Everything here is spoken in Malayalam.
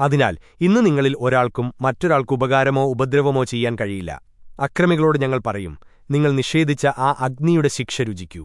അതിനാൽ ഇന്ന് നിങ്ങളിൽ ഒരാൾക്കും മറ്റൊരാൾക്ക് ഉപകാരമോ ഉപദ്രവമോ ചെയ്യാൻ കഴിയില്ല. അക്രമികളോട് ഞങ്ങൾ പറയും നിങ്ങൾ നിഷേധിച്ച ആ അഗ്നിയുടെ ശിക്ഷ രുചിക്കൂ.